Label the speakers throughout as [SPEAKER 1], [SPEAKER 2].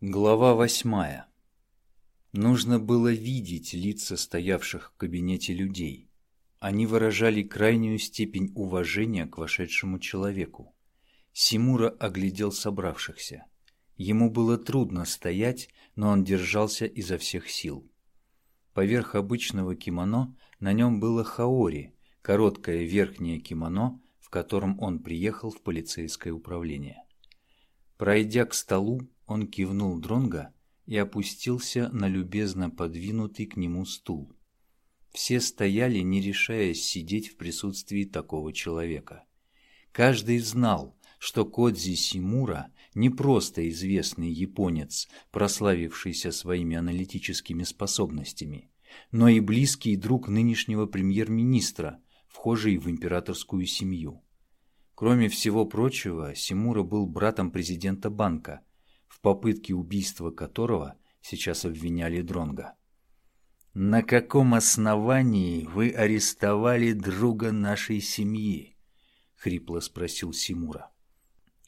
[SPEAKER 1] Глава восьмая. Нужно было видеть лица стоявших в кабинете людей. Они выражали крайнюю степень уважения к вошедшему человеку. Симура оглядел собравшихся. Ему было трудно стоять, но он держался изо всех сил. Поверх обычного кимоно на нем было хаори, короткое верхнее кимоно, в котором он приехал в полицейское управление. Пройдя к столу, он кивнул Дронга и опустился на любезно подвинутый к нему стул. Все стояли, не решаясь сидеть в присутствии такого человека. Каждый знал, что Кодзи Симура не просто известный японец, прославившийся своими аналитическими способностями, но и близкий друг нынешнего премьер-министра, вхожий в императорскую семью. Кроме всего прочего, Симура был братом президента банка, в попытке убийства которого сейчас обвиняли Дронга. «На каком основании вы арестовали друга нашей семьи?» — хрипло спросил Симура.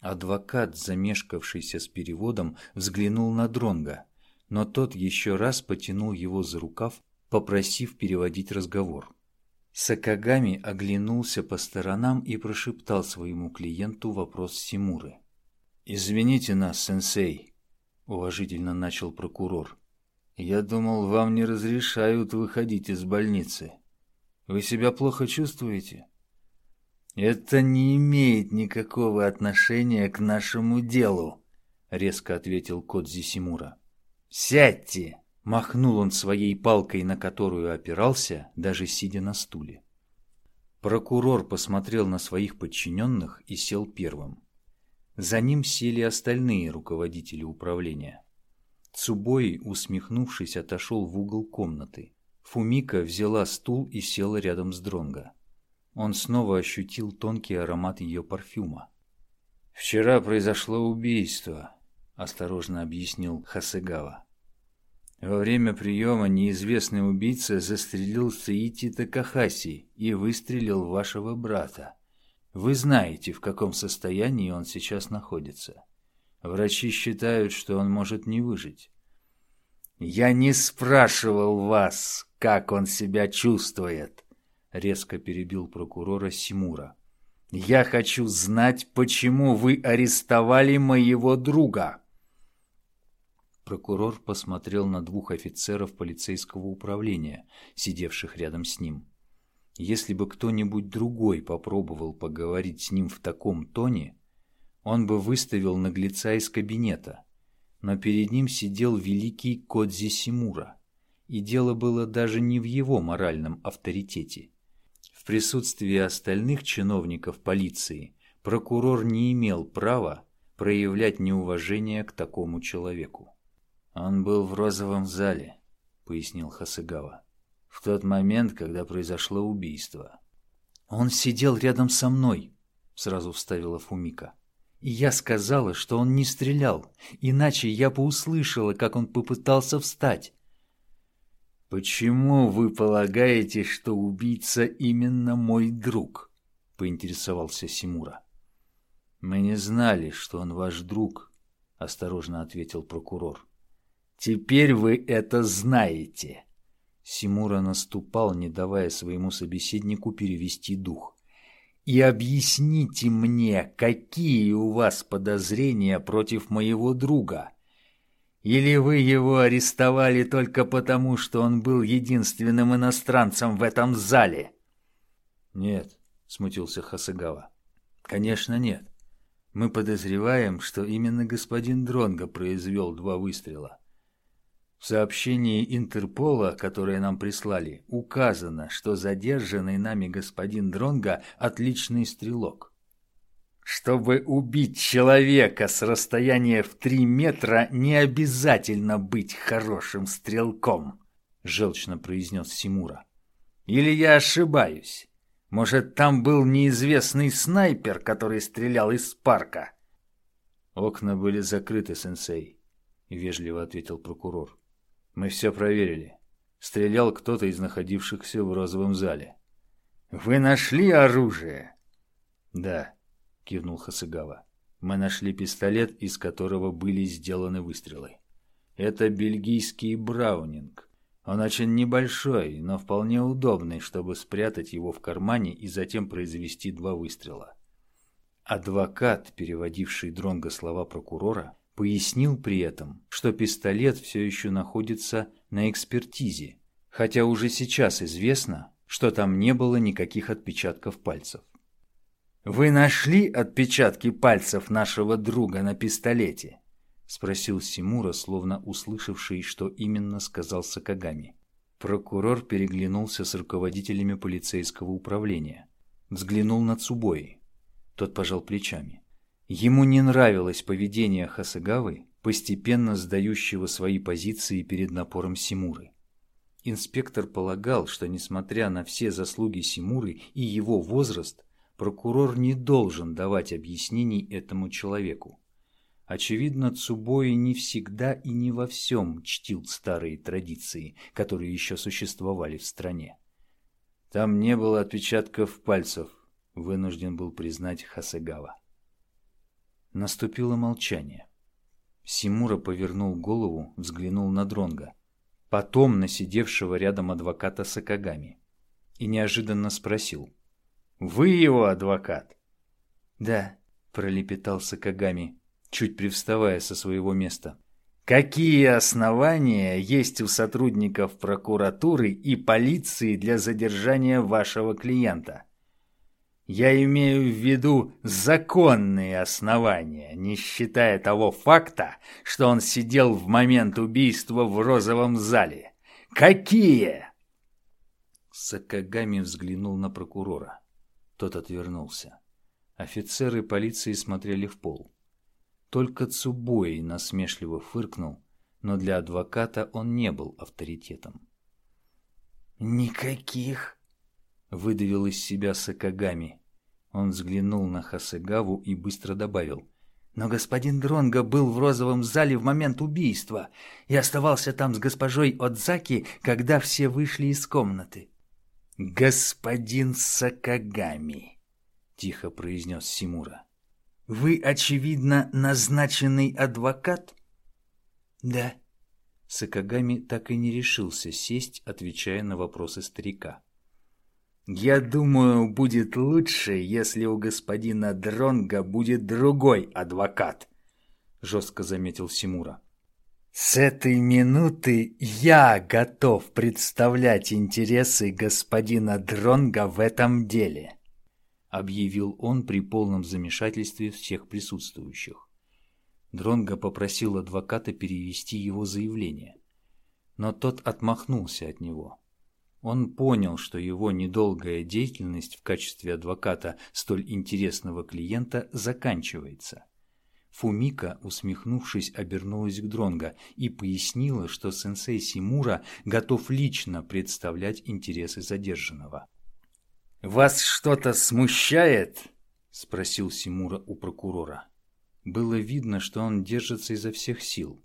[SPEAKER 1] Адвокат, замешкавшийся с переводом, взглянул на Дронга, но тот еще раз потянул его за рукав, попросив переводить разговор. Сакагами оглянулся по сторонам и прошептал своему клиенту вопрос Симуры. «Извините нас, сенсей», — уважительно начал прокурор. «Я думал, вам не разрешают выходить из больницы. Вы себя плохо чувствуете?» «Это не имеет никакого отношения к нашему делу», — резко ответил Кодзи Симура. «Сядьте!» — махнул он своей палкой, на которую опирался, даже сидя на стуле. Прокурор посмотрел на своих подчиненных и сел первым. За ним сели остальные руководители управления. Цубой, усмехнувшись, отошел в угол комнаты. Фумика взяла стул и села рядом с Дронго. Он снова ощутил тонкий аромат ее парфюма. «Вчера произошло убийство», — осторожно объяснил Хасегава. Во время приема неизвестный убийца застрелил Саити Такахаси и выстрелил вашего брата. Вы знаете, в каком состоянии он сейчас находится. Врачи считают, что он может не выжить. «Я не спрашивал вас, как он себя чувствует», — резко перебил прокурора Симура. «Я хочу знать, почему вы арестовали моего друга». Прокурор посмотрел на двух офицеров полицейского управления, сидевших рядом с ним. Если бы кто-нибудь другой попробовал поговорить с ним в таком тоне, он бы выставил наглеца из кабинета. Но перед ним сидел великий Кодзи Симура, и дело было даже не в его моральном авторитете. В присутствии остальных чиновников полиции прокурор не имел права проявлять неуважение к такому человеку. «Он был в розовом зале», — пояснил Хасыгава в тот момент, когда произошло убийство. «Он сидел рядом со мной», — сразу вставила Фумика. «И я сказала, что он не стрелял, иначе я бы услышала, как он попытался встать». «Почему вы полагаете, что убийца именно мой друг?» — поинтересовался Симура. «Мы не знали, что он ваш друг», — осторожно ответил прокурор. «Теперь вы это знаете», Симура наступал, не давая своему собеседнику перевести дух. «И объясните мне, какие у вас подозрения против моего друга? Или вы его арестовали только потому, что он был единственным иностранцем в этом зале?» «Нет», — смутился Хасагава. «Конечно нет. Мы подозреваем, что именно господин Дронго произвел два выстрела. В сообщении Интерпола, которое нам прислали, указано, что задержанный нами господин Дронга отличный стрелок. Чтобы убить человека с расстояния в три метра, не обязательно быть хорошим стрелком, желчно произнес Симура. Или я ошибаюсь? Может, там был неизвестный снайпер, который стрелял из парка? Окна были закрыты, сенсей, вежливо ответил прокурор. Мы все проверили. Стрелял кто-то из находившихся в розовом зале. «Вы нашли оружие?» «Да», — кивнул Хасыгава. Мы нашли пистолет, из которого были сделаны выстрелы. Это бельгийский браунинг. Он очень небольшой, но вполне удобный, чтобы спрятать его в кармане и затем произвести два выстрела. Адвокат, переводивший Дронго слова прокурора, пояснил при этом, что пистолет все еще находится на экспертизе, хотя уже сейчас известно, что там не было никаких отпечатков пальцев. «Вы нашли отпечатки пальцев нашего друга на пистолете?» — спросил Симура, словно услышавший, что именно сказал Сакагами. Прокурор переглянулся с руководителями полицейского управления. Взглянул на Цубои. Тот пожал плечами. Ему не нравилось поведение Хасагавы, постепенно сдающего свои позиции перед напором Симуры. Инспектор полагал, что несмотря на все заслуги Симуры и его возраст, Прокурор не должен давать объяснений этому человеку. Очевидно, Цубои не всегда и не во всем чтил старые традиции, которые еще существовали в стране. Там не было отпечатков пальцев, вынужден был признать Хасегава. Наступило молчание. Симура повернул голову, взглянул на Дронга, потом на сидевшего рядом адвоката Сакагами и неожиданно спросил — вы его адвокат?
[SPEAKER 2] Да, пролепетал Сакагами, чуть привставая со своего места.
[SPEAKER 1] Какие основания есть у сотрудников прокуратуры и полиции для задержания вашего клиента? Я имею в виду законные основания, не считая того факта, что он сидел в момент убийства в розовом зале. Какие?
[SPEAKER 2] Сакагами взглянул на прокурора. Тот отвернулся. Офицеры полиции смотрели в пол. Только Цубой насмешливо фыркнул, но для адвоката он не был авторитетом.
[SPEAKER 1] «Никаких!» — выдавил из себя Сакагами. Он взглянул на Хасегаву и быстро добавил. «Но господин Дронго был в розовом зале в момент убийства и оставался там с госпожой Отзаки, когда все вышли из комнаты господин Сакагами, тихо произнес Симура. Вы, очевидно, назначенный адвокат?
[SPEAKER 2] Да. Сакагами так и не решился сесть, отвечая на вопросы старика.
[SPEAKER 1] Я думаю, будет лучше, если у господина Дронга будет другой адвокат, жестко заметил Симура. С этой минуты я готов представлять интересы господина Дронга в этом деле, объявил он при полном замешательстве всех присутствующих.
[SPEAKER 2] Дронга попросил адвоката перевести его заявление, но тот отмахнулся от него. Он понял, что его недолгая деятельность в качестве адвоката столь интересного клиента заканчивается. Фумика, усмехнувшись, обернулась к Дронго и пояснила, что сенсей Симура готов лично представлять интересы задержанного.
[SPEAKER 1] «Вас что-то смущает?» – спросил Симура у прокурора.
[SPEAKER 2] Было видно, что он держится изо всех сил.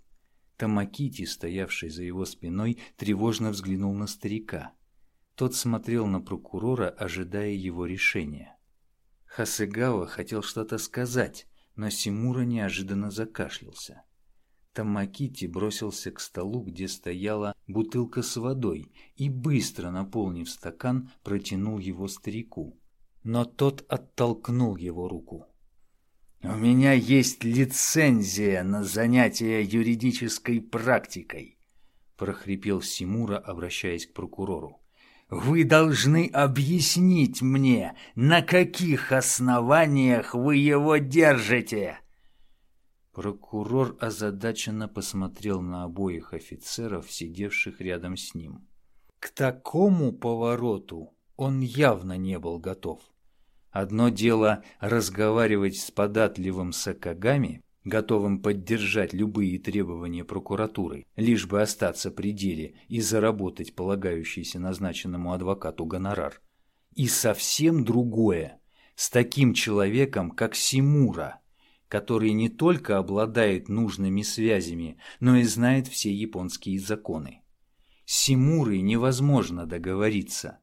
[SPEAKER 2] Тамакити, стоявший за его спиной, тревожно взглянул на старика. Тот смотрел на прокурора, ожидая его решения. Хасыгава хотел что-то сказать, но Симура неожиданно закашлялся. Тамакити бросился к столу, где стояла бутылка с водой, и быстро, наполнив стакан, протянул его старику. Но тот оттолкнул его руку.
[SPEAKER 1] «У меня есть лицензия на занятие юридической практикой», – прохрипел Симура, обращаясь к прокурору. Вы должны объяснить мне, на каких основаниях вы его держите.
[SPEAKER 2] Прокурор озадаченно посмотрел на обоих офицеров, сидевших рядом с ним. К такому повороту он явно не был готов. Одно дело разговаривать с податливым Сакагами, готовым поддержать любые требования прокуратуры, лишь бы остаться при деле и заработать полагающийся назначенному адвокату гонорар. И совсем другое с таким человеком, как Симура, который не только обладает нужными связями, но и знает все японские законы. С Симурой невозможно договориться.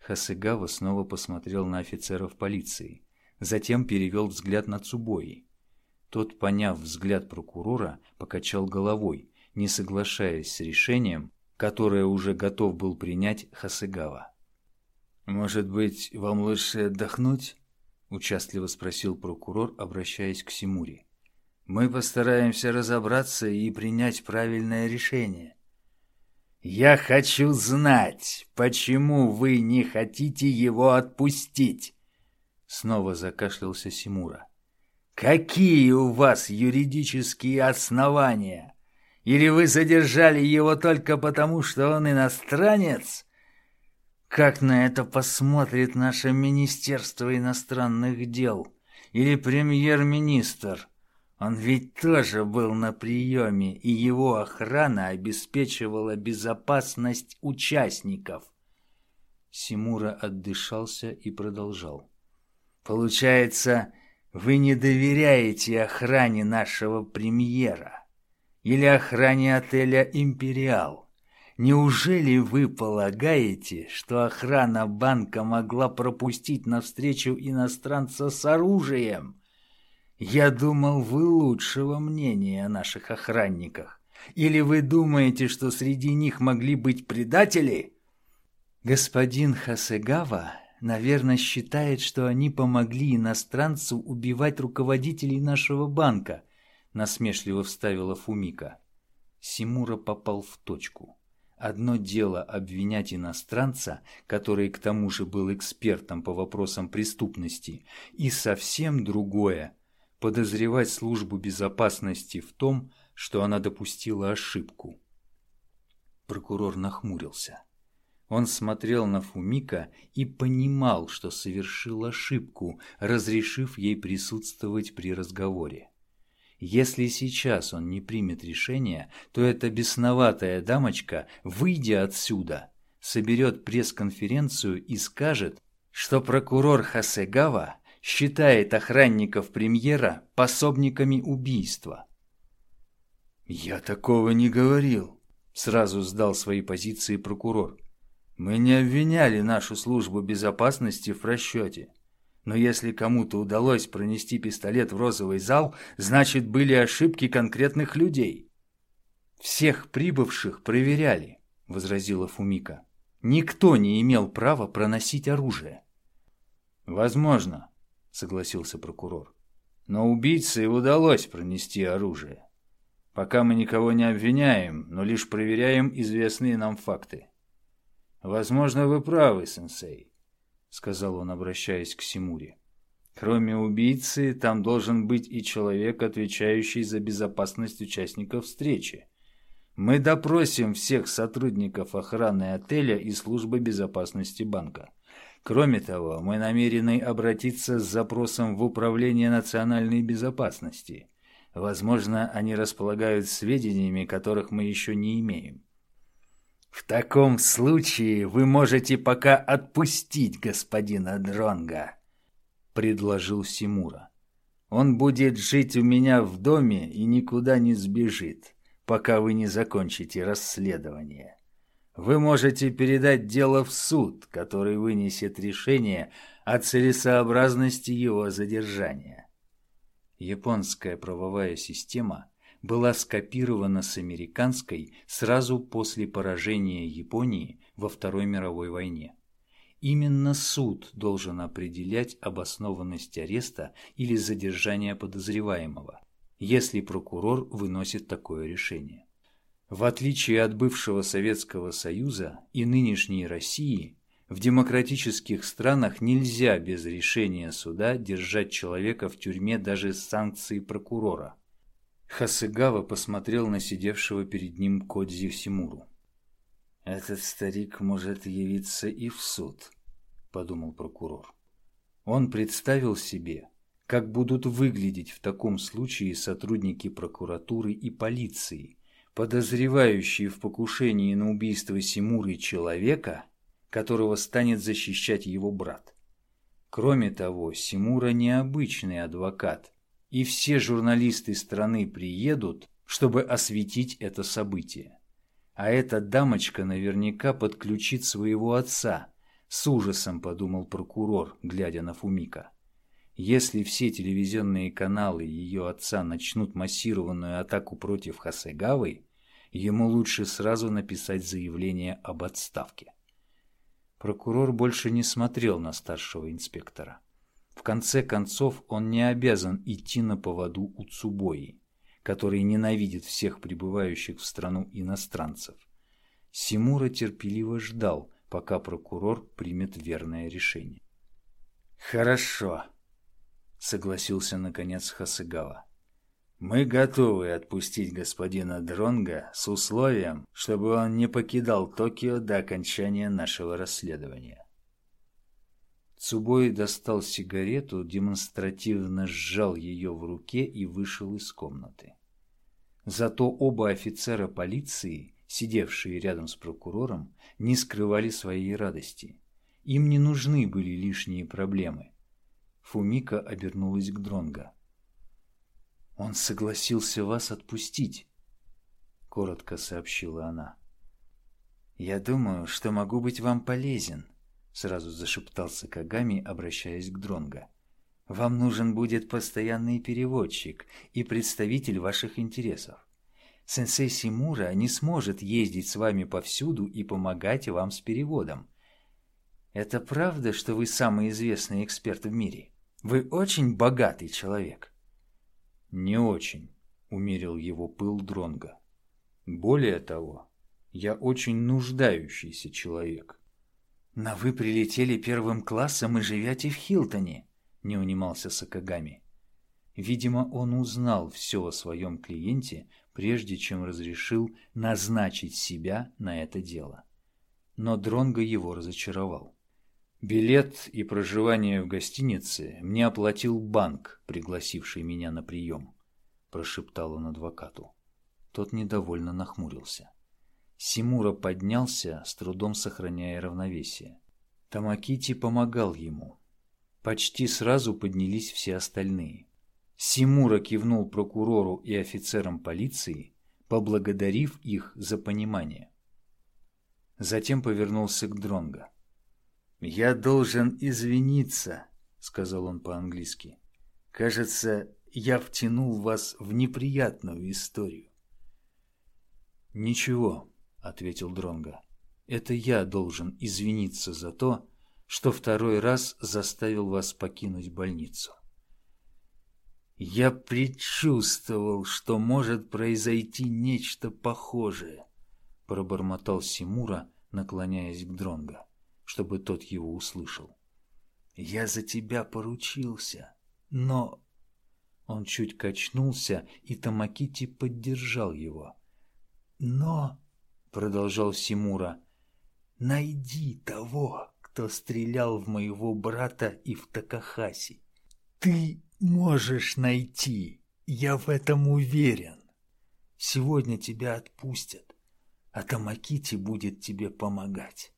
[SPEAKER 2] Хасыгава снова посмотрел на офицеров полиции, затем перевел взгляд на Цубои.
[SPEAKER 1] Тот, поняв взгляд прокурора, покачал головой, не соглашаясь с решением, которое уже готов был принять Хасыгава. «Может быть, вам лучше отдохнуть?» – участливо спросил прокурор, обращаясь к Симури. «Мы постараемся разобраться и принять правильное решение». «Я хочу знать, почему вы не хотите его отпустить?» Снова закашлялся Симура. «Какие у вас юридические основания? Или вы задержали его только потому, что он иностранец?» Как на это посмотрит наше Министерство иностранных дел или премьер-министр? Он ведь тоже был на приеме, и его охрана обеспечивала безопасность участников. Симура отдышался и продолжал. Получается, вы не доверяете охране нашего премьера или охране отеля «Империал». Неужели вы полагаете, что охрана банка могла пропустить навстречу иностранца с оружием? Я думал, вы лучшего мнения о наших охранниках. Или вы думаете, что среди них могли быть предатели? Господин Хасегава, наверное, считает, что они помогли иностранцу убивать руководителей нашего банка, насмешливо вставила Фумика. Симура попал в точку. Одно дело обвинять иностранца, который к тому же был экспертом по вопросам преступности, и совсем другое – подозревать службу безопасности в том, что она допустила ошибку. Прокурор нахмурился. Он смотрел на Фумика и понимал, что совершил ошибку, разрешив ей присутствовать при разговоре. Если сейчас он не примет решение, то эта бесноватая дамочка, выйдя отсюда, соберет пресс-конференцию и скажет, что прокурор Хасегава считает охранников премьера пособниками убийства. «Я такого не говорил», — сразу сдал свои позиции прокурор. «Мы не обвиняли нашу службу безопасности в расчете. Но если кому-то удалось пронести пистолет в розовый зал, значит, были ошибки конкретных людей. «Всех прибывших проверяли», — возразила Фумика. «Никто не имел права проносить оружие». «Возможно», — согласился прокурор. «Но убийце удалось пронести оружие. Пока мы никого не обвиняем, но лишь проверяем известные нам факты. Возможно, вы правы, сенсей. — сказал он, обращаясь к Симуре. «Кроме убийцы, там должен быть и человек, отвечающий за безопасность участников встречи. Мы допросим всех сотрудников охраны отеля и службы безопасности банка. Кроме того, мы намерены обратиться с запросом в Управление национальной безопасности. Возможно, они располагают сведениями, которых мы еще не имеем. В таком случае вы можете пока отпустить господина Дронга, предложил Симура. Он будет жить у меня в доме и никуда не сбежит, пока вы не закончите расследование. Вы можете передать дело в суд, который вынесет решение о целесообразности его задержания. Японская правовая система была скопирована с американской сразу после поражения Японии во Второй мировой войне. Именно суд должен определять обоснованность ареста или задержания подозреваемого, если прокурор выносит такое решение. В отличие от бывшего Советского Союза и нынешней России, в демократических странах нельзя без решения суда держать человека в тюрьме даже с санкцией прокурора. Хасыгава посмотрел на сидевшего перед ним Кодзи Симуру. «Этот старик может явиться и в суд», — подумал прокурор. Он представил себе, как будут выглядеть в таком случае сотрудники прокуратуры и полиции, подозревающие в покушении на убийство Симуры человека, которого станет защищать его брат. Кроме того, Симура необычный адвокат — и все журналисты страны приедут, чтобы осветить это событие. А эта дамочка наверняка подключит своего отца, с ужасом подумал прокурор, глядя на Фумика. Если все телевизионные каналы ее отца начнут массированную атаку против Хасегавы, ему лучше сразу написать заявление об отставке. Прокурор больше не смотрел на старшего инспектора. В конце концов, он не обязан идти на поводу у Цубои, который ненавидит всех прибывающих в страну иностранцев. Симура терпеливо ждал, пока прокурор примет верное решение. «Хорошо», — согласился наконец Хасыгава. «Мы готовы отпустить господина Дронга с условием, чтобы он не покидал Токио до окончания нашего расследования». Цубой достал сигарету, демонстративно сжал ее в руке и вышел из комнаты. Зато оба офицера полиции, сидевшие рядом с прокурором, не скрывали своей радости. Им не нужны были лишние проблемы. Фумика обернулась к Дронго. «Он согласился вас отпустить», — коротко сообщила она. «Я думаю, что могу быть вам полезен», — сразу зашептался Кагами, обращаясь к Дронго. «Вам нужен будет постоянный переводчик и представитель ваших интересов. Сенсей Симура не сможет ездить с вами повсюду и помогать вам с переводом. Это правда, что вы самый известный эксперт в мире? Вы очень богатый человек». «Не очень», — умерил его пыл Дронга. «Более того, я очень нуждающийся человек». «Но вы прилетели первым классом и живете в Хилтоне», — не унимался Сакагами. Видимо, он узнал все о своем клиенте, прежде чем разрешил назначить себя на это дело. Но Дронго его разочаровал. Билет и проживание в гостинице мне оплатил банк, пригласивший меня на прием, прошептал он адвокату. Тот недовольно нахмурился. Симура поднялся, с трудом сохраняя равновесие. Тамакити помогал ему. Почти сразу поднялись все остальные. Симура кивнул прокурору и офицерам полиции, поблагодарив их за понимание. Затем повернулся к Дронго. «Я должен извиниться», — сказал он по-английски. «Кажется, я втянул вас в неприятную историю». «Ничего», — ответил Дронго. «Это я должен извиниться за то, что второй раз заставил вас покинуть больницу». «Я предчувствовал, что может произойти нечто похожее», — пробормотал Симура, наклоняясь к Дронго чтобы тот его услышал. «Я за тебя поручился, но...» Он чуть качнулся, и Тамакити поддержал его. «Но...» — продолжал Симура. «Найди того, кто стрелял в моего брата и в Такахаси. Ты можешь найти, я в этом уверен. Сегодня тебя отпустят, а Тамакити будет тебе помогать».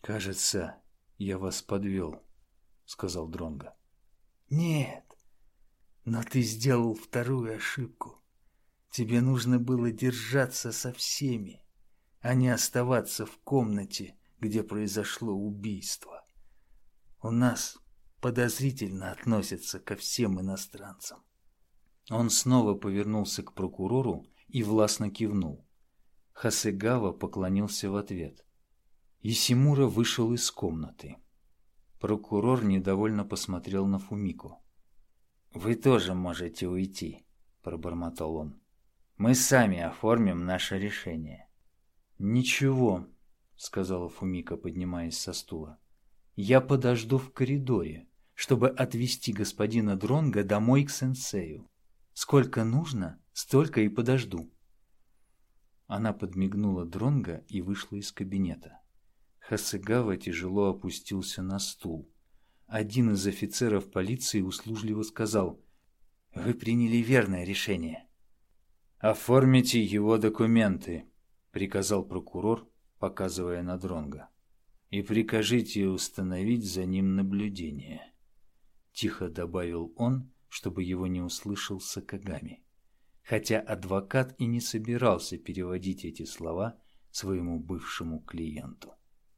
[SPEAKER 1] «Кажется, я вас подвел», — сказал Дронго. «Нет, но ты сделал вторую ошибку. Тебе нужно было держаться со всеми, а не оставаться в комнате, где произошло убийство. У нас подозрительно относятся ко всем иностранцам». Он снова повернулся к прокурору и властно кивнул. Хасегава поклонился в ответ. Исимура вышел из комнаты. Прокурор недовольно посмотрел на Фумику. «Вы тоже можете уйти», — пробормотал он. «Мы сами оформим наше решение». «Ничего», — сказала Фумика, поднимаясь со стула. «Я подожду в коридоре, чтобы отвезти господина Дронга домой к сенсею. Сколько нужно, столько и подожду». Она подмигнула Дронга и вышла из кабинета. Хасыгава тяжело опустился на стул. Один из офицеров полиции услужливо сказал, «Вы приняли верное решение». «Оформите его документы», — приказал прокурор, показывая на Дронга. «И прикажите установить за ним наблюдение», — тихо добавил он, чтобы его не услышал Сакагами. Хотя адвокат и не собирался переводить эти слова своему бывшему клиенту.